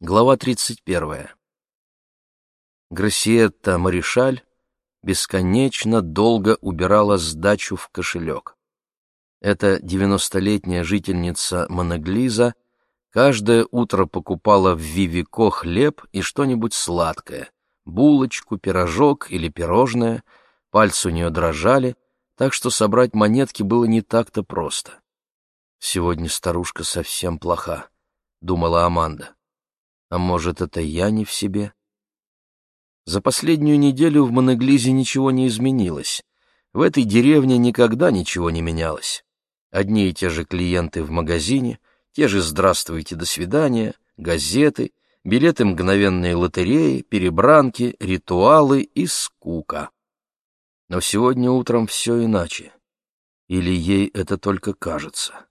Глава 31. Грассиетта Маришаль бесконечно долго убирала сдачу в кошелек. Эта девяностолетняя жительница Моноглиза каждое утро покупала в Вивико хлеб и что-нибудь сладкое, булочку, пирожок или пирожное, пальцы у нее дрожали, так что собрать монетки было не так-то просто. «Сегодня старушка совсем плоха», — думала Аманда. А может, это я не в себе? За последнюю неделю в Монеглизе ничего не изменилось. В этой деревне никогда ничего не менялось. Одни и те же клиенты в магазине, те же «здравствуйте, до свидания», газеты, билеты мгновенной лотереи, перебранки, ритуалы и скука. Но сегодня утром все иначе. Или ей это только кажется?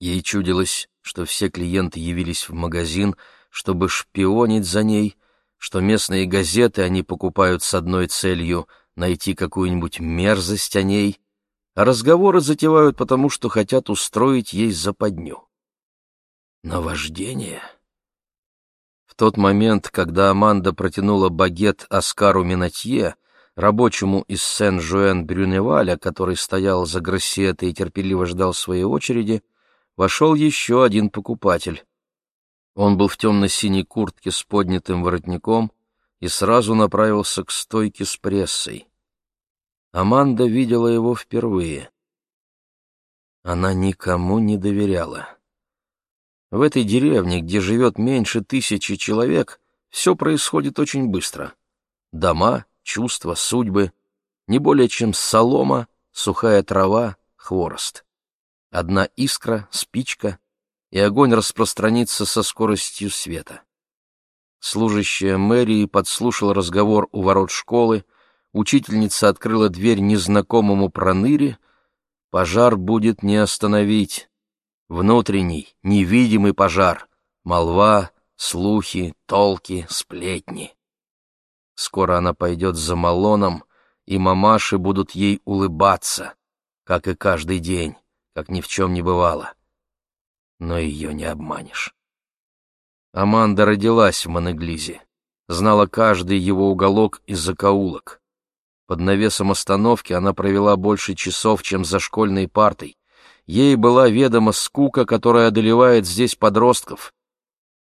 Ей чудилось, что все клиенты явились в магазин, чтобы шпионить за ней, что местные газеты они покупают с одной целью — найти какую-нибудь мерзость о ней, а разговоры затевают потому, что хотят устроить ей западню. Наваждение? В тот момент, когда Аманда протянула багет Оскару Минатье, рабочему из Сен-Жуэн-Брюневаля, который стоял за гроссетой и терпеливо ждал своей очереди, вошел еще один покупатель. Он был в темно-синей куртке с поднятым воротником и сразу направился к стойке с прессой. Аманда видела его впервые. Она никому не доверяла. В этой деревне, где живет меньше тысячи человек, все происходит очень быстро. Дома, чувства, судьбы — не более чем солома, сухая трава, хворост. Одна искра, спичка, и огонь распространится со скоростью света. Служащая мэрии подслушала разговор у ворот школы, учительница открыла дверь незнакомому проныре, пожар будет не остановить. Внутренний, невидимый пожар, молва, слухи, толки, сплетни. Скоро она пойдет за Малоном, и мамаши будут ей улыбаться, как и каждый день как ни в чем не бывало. Но ее не обманешь. Аманда родилась в Монеглизе, знала каждый его уголок и закоулок. Под навесом остановки она провела больше часов, чем за школьной партой. Ей была ведома скука, которая одолевает здесь подростков.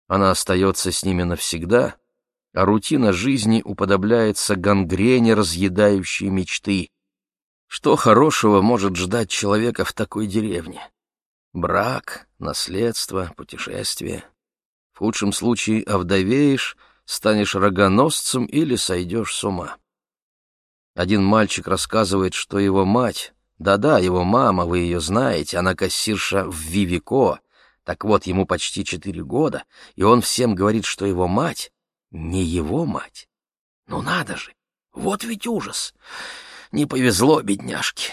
Она остается с ними навсегда, а рутина жизни уподобляется гангрене, разъедающей мечты. Что хорошего может ждать человека в такой деревне? Брак, наследство, путешествие. В худшем случае овдовеешь, станешь рогоносцем или сойдешь с ума. Один мальчик рассказывает, что его мать, да-да, его мама, вы ее знаете, она кассирша в Вивико, так вот, ему почти четыре года, и он всем говорит, что его мать не его мать. Ну надо же, вот ведь ужас! Не повезло бедняжке.